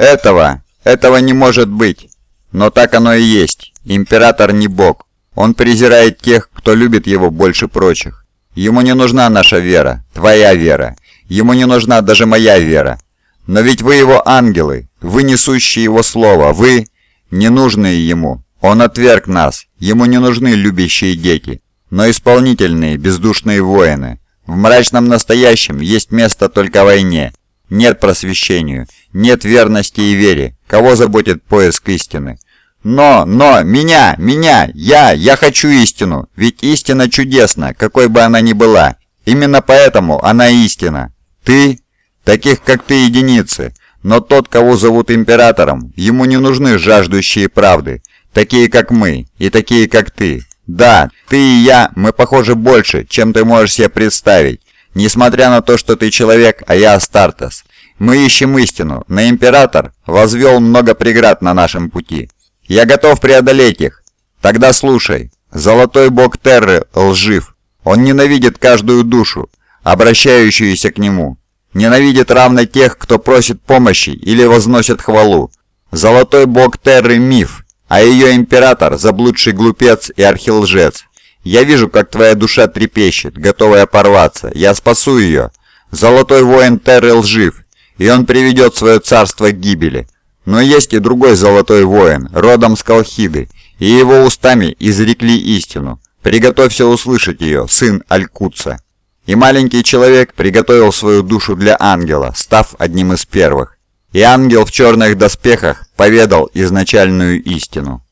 Этого, этого не может быть. Но так оно и есть. Император не бог. Он презирает тех, кто любит его больше прочих. Ему не нужна наша вера, твоя вера. Ему не нужна даже моя вера. Но ведь вы его ангелы, вы несущие его слово, вы ненужные ему. Он отверг нас, ему не нужны любящие дети, но исполнительные, бездушные воины. В мрачном настоящем есть место только войне. Нет просвещению, нет верности и вере. Кого заботит поиск истины? Но, но, меня, меня, я, я хочу истину, ведь истина чудесна, какой бы она ни была. Именно поэтому она истина. Ты? Таких, как ты, единицы. Но тот, кого зовут императором, ему не нужны жаждущие правды, такие, как мы, и такие, как ты. Да, ты и я, мы похожи больше, чем ты можешь себе представить, несмотря на то, что ты человек, а я Астартес. Мы ищем истину, но император возвел много преград на нашем пути. Я готов преодолеть их. Тогда слушай. Золотой бог Терры лжив. Он ненавидит каждую душу, обращающуюся к нему. Ненавидит равно тех, кто просит помощи или возносит хвалу. Золотой бог Терры – миф, а ее император – заблудший глупец и архилжец. Я вижу, как твоя душа трепещет, готовая порваться. Я спасу ее. Золотой воин Терры лжив, и он приведет свое царство к гибели. Но есть и другой золотой воин, родом с Колхиды, и его устами изрекли истину. Приготовься услышать ее, сын Алькутца. И маленький человек приготовил свою душу для ангела, став одним из первых. И ангел в черных доспехах поведал изначальную истину.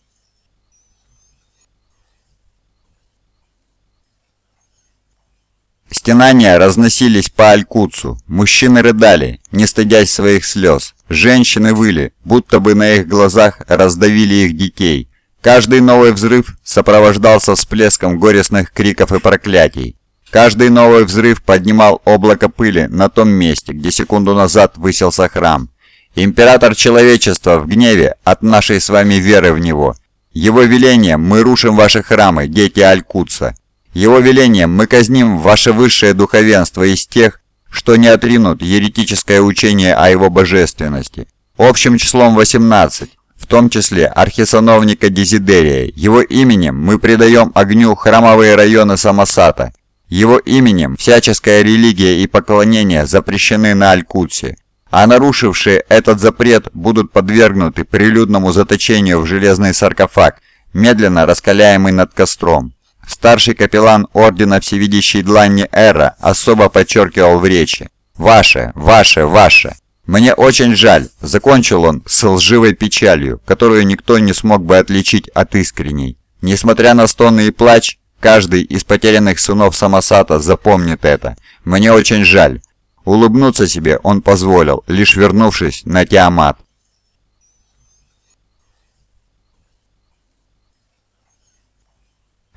Стенания разносились по Алькутсу, мужчины рыдали, не стыдясь своих слез. Женщины выли, будто бы на их глазах раздавили их детей. Каждый новый взрыв сопровождался всплеском горестных криков и проклятий. Каждый новый взрыв поднимал облако пыли на том месте, где секунду назад высился храм. Император человечества в гневе от нашей с вами веры в него. Его велением мы рушим ваши храмы, дети Алькутса. Его велением мы казним ваше высшее духовенство из тех, что не отринут еретическое учение о его божественности. Общим числом 18, в том числе архисановника Дезидерия. Его именем мы предаем огню храмовые районы Самосата. Его именем всяческая религия и поклонение запрещены на Алькутсе, а нарушившие этот запрет будут подвергнуты прилюдному заточению в железный саркофаг, медленно раскаляемый над костром. Старший капеллан Ордена Всевидящей Длани Эра особо подчеркивал в речи. «Ваше, ваше, ваше!» «Мне очень жаль», — закончил он с лживой печалью, которую никто не смог бы отличить от искренней. Несмотря на стоны и плач, каждый из потерянных сынов Самосата запомнит это. «Мне очень жаль». Улыбнуться себе он позволил, лишь вернувшись на Тиамат.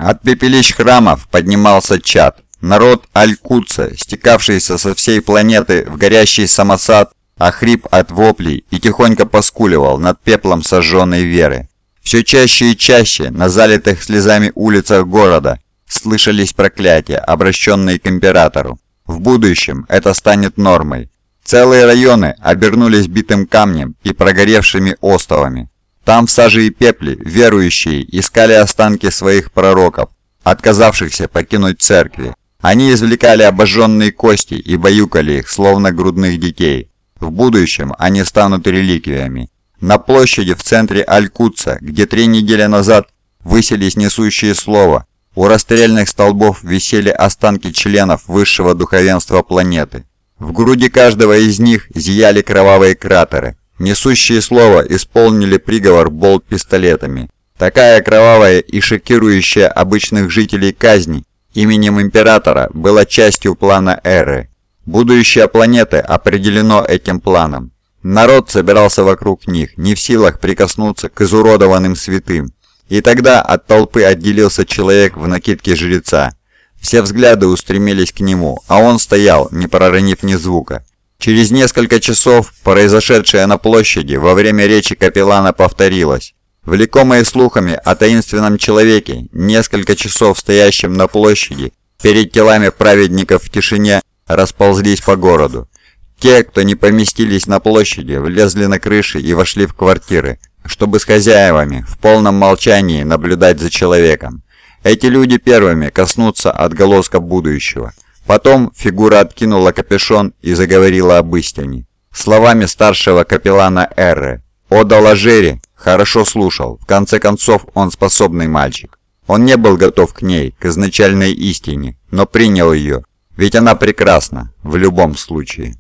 От пепелищ храмов поднимался чад. Народ Аль-Кутса, стекавшийся со всей планеты в горящий самосад, охрип от воплей и тихонько поскуливал над пеплом сожженной веры. Все чаще и чаще на залитых слезами улицах города слышались проклятия, обращенные к императору. В будущем это станет нормой. Целые районы обернулись битым камнем и прогоревшими островами. Там в саже и пепле верующие искали останки своих пророков, отказавшихся покинуть церкви. Они извлекали обожженные кости и баюкали их, словно грудных детей. В будущем они станут реликвиями. На площади в центре Алькутца, где три недели назад выселись несущие слово, у расстрельных столбов висели останки членов высшего духовенства планеты. В груди каждого из них зияли кровавые кратеры, Несущие слово исполнили приговор болт-пистолетами. Такая кровавая и шокирующая обычных жителей казни именем Императора была частью плана Эры. Будущее планеты определено этим планом. Народ собирался вокруг них, не в силах прикоснуться к изуродованным святым. И тогда от толпы отделился человек в накидке жреца. Все взгляды устремились к нему, а он стоял, не проронив ни звука. Через несколько часов произошедшее на площади во время речи капеллана повторилось. Влекомые слухами о таинственном человеке, несколько часов стоящем на площади, перед телами праведников в тишине расползлись по городу. Те, кто не поместились на площади, влезли на крыши и вошли в квартиры, чтобы с хозяевами в полном молчании наблюдать за человеком. Эти люди первыми коснутся отголоска будущего. Потом фигура откинула капюшон и заговорила об истине. Словами старшего капеллана Эрры. «О Доложере!» Хорошо слушал. В конце концов, он способный мальчик. Он не был готов к ней, к изначальной истине, но принял ее. Ведь она прекрасна, в любом случае.